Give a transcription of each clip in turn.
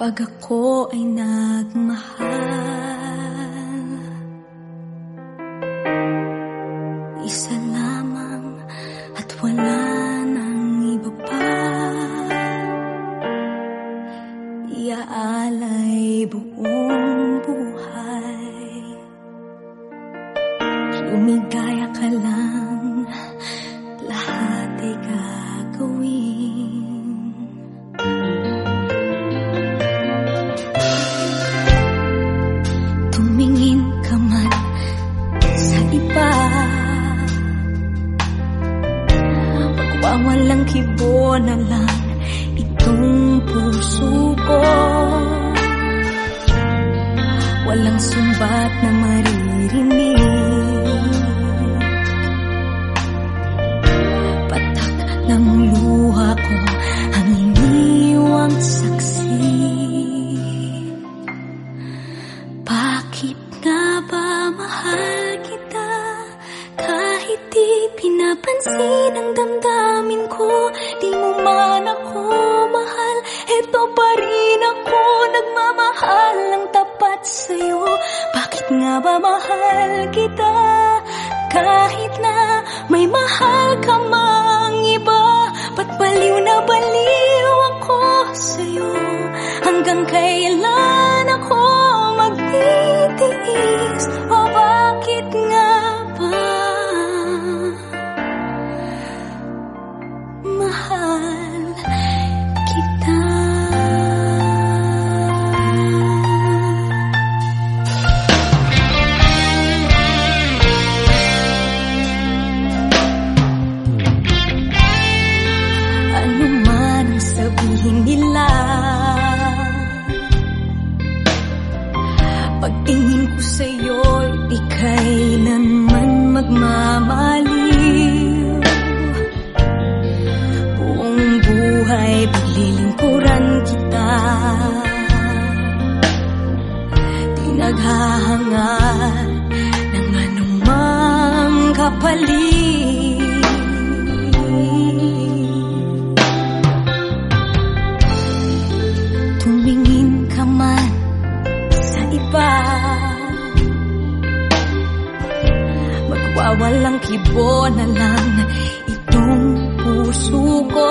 Pag ako ay nagmahal. Isa lamang at wala nang iba pa. Iaalay buong iba. Magwawalang kibo na lang itong puso ko. Walang sumbat na maririnig pinapansin ang damdamin ko Di mo man ako mahal. Eto pa rin ako nagmamahal Ang tapat sa'yo. Bakit nga ba mahal kita? Kahit na may mahal ka mang iba Ba't baliw na baliw ako sa'yo? Hanggang kailan Pagtingin ko sa'yo, di kailanman magmamaliw. Buong buhay, paglilingkuran kita. Di naghahangad ng anumang kapalit Magwawalang kibo na lang itong puso ko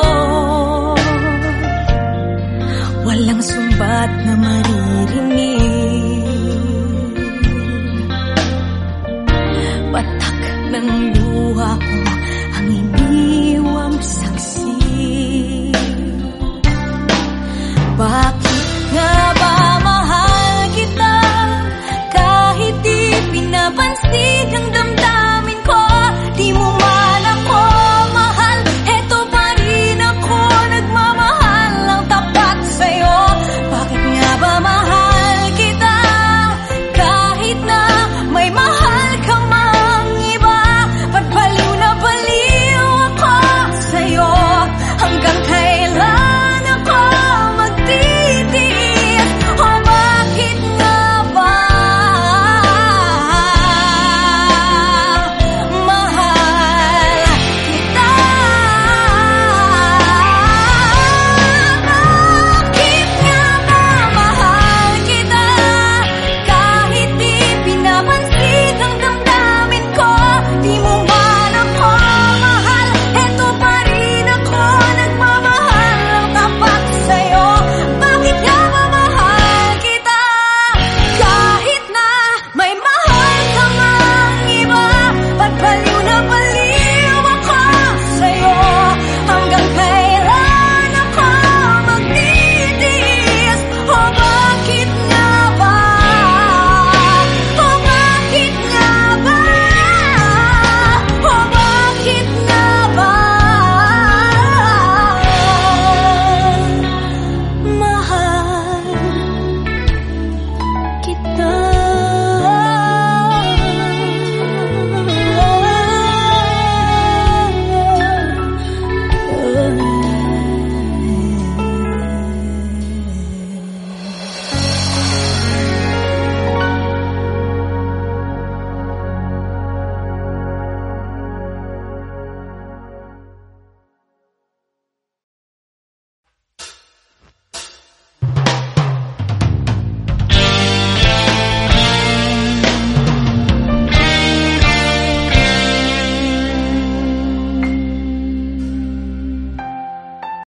Walang sumbat na maririnig Patak ng luha ko ang iniwang saksi bakit nga ba mahal kita? Kahit di pinapansin ang